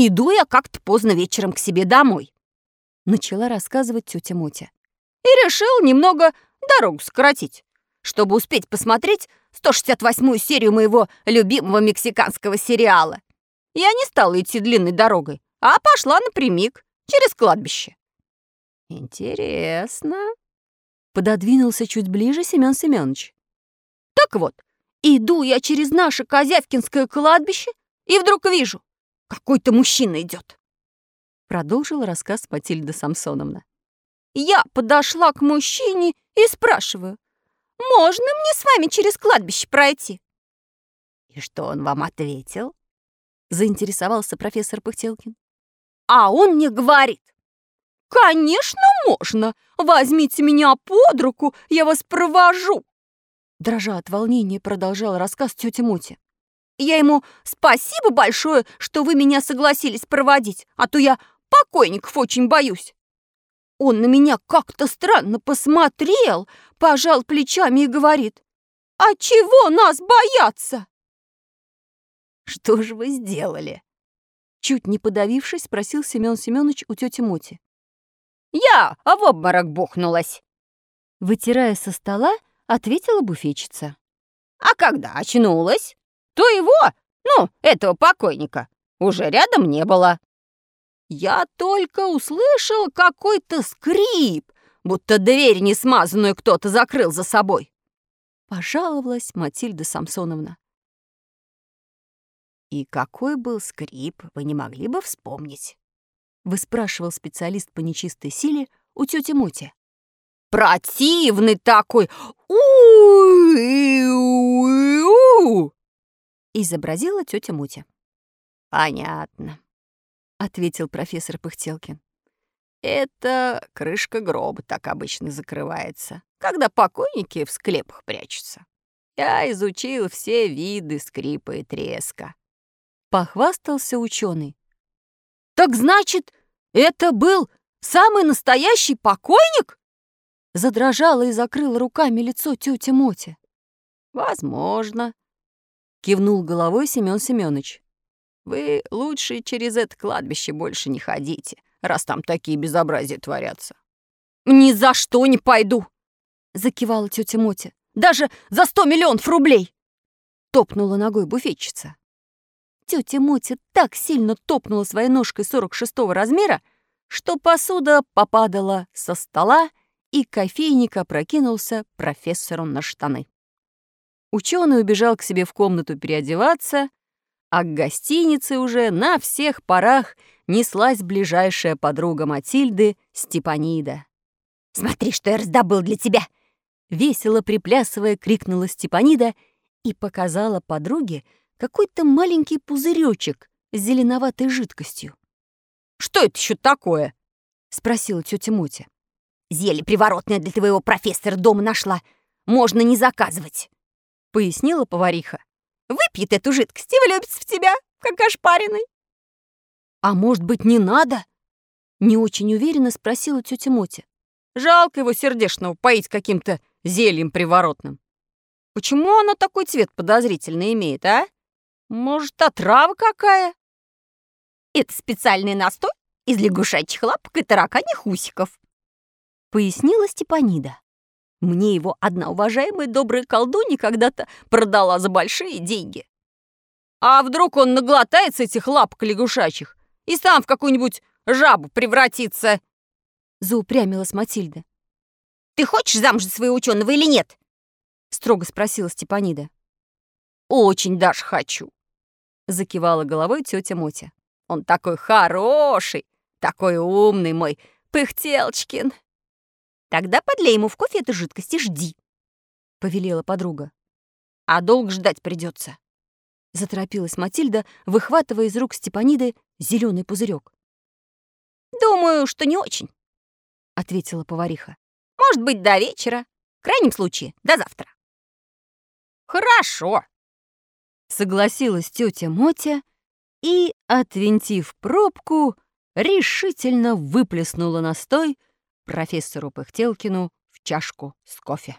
Иду я как-то поздно вечером к себе домой. Начала рассказывать тетя Мотя. И решил немного дорогу сократить, чтобы успеть посмотреть 168-ю серию моего любимого мексиканского сериала. Я не стала идти длинной дорогой, а пошла напрямик, через кладбище. Интересно. Пододвинулся чуть ближе Семен Семенович. Так вот, иду я через наше Козявкинское кладбище и вдруг вижу, какой-то мужчина идет. Продолжила рассказ Матильда Самсоновна. Я подошла к мужчине и спрашиваю, можно мне с вами через кладбище пройти? И что он вам ответил? Заинтересовался профессор Пыхтелкин. А он мне говорит, «Конечно, можно! Возьмите меня под руку, я вас провожу!» Дрожа от волнения, продолжал рассказ тетя Мути. «Я ему спасибо большое, что вы меня согласились проводить, а то я покойников очень боюсь. Он на меня как-то странно посмотрел, пожал плечами и говорит, «А чего нас бояться?» «Что же вы сделали?» Чуть не подавившись, спросил Семен Семенович у тети Моти. «Я в обморок бухнулась!» Вытирая со стола, ответила буфетчица. «А когда очнулась, то его, ну, этого покойника, уже рядом не было. Я только услышал какой-то скрип, будто дверь несмазанную кто-то закрыл за собой. Пожаловалась Матильда Самсоновна. «И какой был скрип, вы не могли бы вспомнить?» Выспрашивал специалист по нечистой силе у тети Мути. «Противный такой! у изобразила тетя Мутя. «Понятно», — ответил профессор Пыхтелкин. «Это крышка гроба так обычно закрывается, когда покойники в склепах прячутся. Я изучил все виды скрипа и треска. Похвастался ученый. «Так значит, это был самый настоящий покойник?» Задрожала и закрыла руками лицо тетя Мотя. «Возможно», — кивнул головой Семен Семенович. «Вы лучше через это кладбище больше не ходите, раз там такие безобразия творятся». «Ни за что не пойду!» — закивала тетя Мотя. «Даже за сто миллионов рублей!» — топнула ногой буфетчица. Тетя Мотя так сильно топнула своей ножкой 46-го размера, что посуда попадала со стола, и кофейник опрокинулся профессору на штаны. Ученый убежал к себе в комнату переодеваться, а к гостинице уже на всех парах неслась ближайшая подруга Матильды Степанида. «Смотри, что я раздобыл для тебя!» Весело приплясывая, крикнула Степанида и показала подруге какой-то маленький пузыречек с зеленоватой жидкостью. «Что это еще такое?» — спросила тетя Мотя. «Зелье приворотное для твоего профессора дома нашла. Можно не заказывать», — пояснила повариха. «Выпьет эту жидкость и влюбится в тебя, как ошпаренный». «А может быть, не надо?» — не очень уверенно спросила тетя Мотя. «Жалко его сердечного поить каким-то зельем приворотным. Почему оно такой цвет подозрительный имеет, а?» Может, отрава какая? Это специальный настой из лягушачьих лапок и тараканьих усиков, пояснила Степанида. Мне его одна уважаемая добрая колдунья когда-то продала за большие деньги. А вдруг он наглотается этих лапок лягушачьих и сам в какую-нибудь жабу превратится? Заупрямилась Матильда. «Ты хочешь замуж за своего ученого или нет?» Строго спросила Степанида. «Очень даже хочу», Закивала головой тетя Мотя. Он такой хороший, такой умный мой Пыхтелчкин. Тогда подлей ему в кофе эту жидкость и жди, повелела подруга. А долго ждать придется. Заторопилась Матильда, выхватывая из рук Степаниды зеленый пузырек. «Думаю, что не очень», — ответила повариха. «Может быть, до вечера. В крайнем случае, до завтра». «Хорошо», согласилась тетя Мотя и, отвинтив пробку, решительно выплеснула настой профессору Пыхтелкину в чашку с кофе.